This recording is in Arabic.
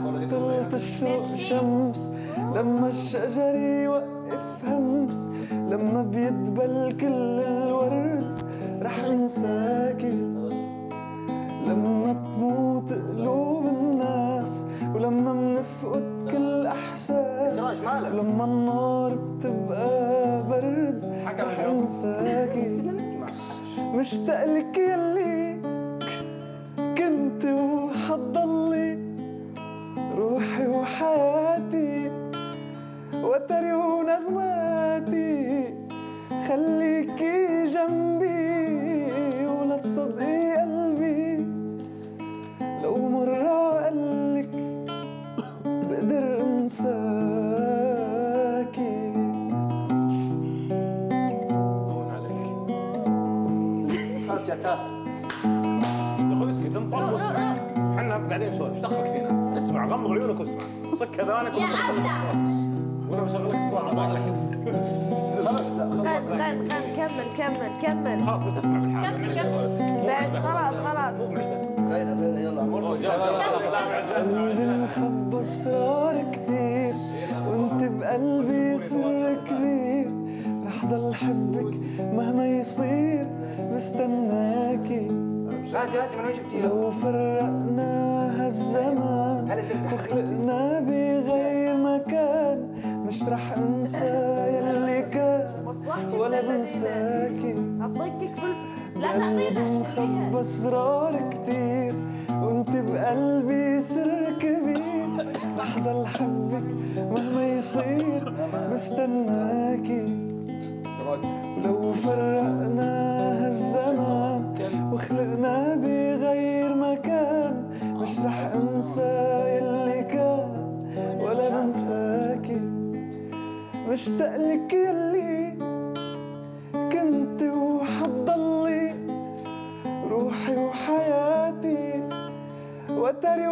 بطل تشرق شمس لما الشجر يوقف همس لما بيدبل كل الورد رح انساكي لما تموت قلوب الناس ولما منفقد كل احساس ولما النار بتبقى برد رح انساكي مشتاق لك يلي وتري ونغماتي خليكي جنبي ولا تصدقي قلبي. لو مرة قالك بقدر انساكي هون عليك. خلاص يا تافه يا أخوي اسكت واسمع إحنا قاعدين نسولف. دخلك فينا. اسمع غمض عيونك واسمع. صك أذانك يا عبلة. وأنا بشغل لك الصوت على بالك خلاص لا غن غن غن كمل كمل كمل خلاص انت اسمع بالحال كفي، كفي. بس خلاص خلاص مخبى اسرار كتير وانت بقلبي سر كبير رح ضل حبك مهما يصير مستناكي؟ لو فرقنا هالزمان وخلقنا مش أنسى يلي كان مصلحتي ولا بنساكي. أعطيك كل لا تعطينا مخبى اسرار كتير وأنت بقلبي سر كبير. رح ضل حبك مهما يصير مستناكي ولو فرقنا مشتاق لك يلي كنت وحتضلي روحي وحياتي وتري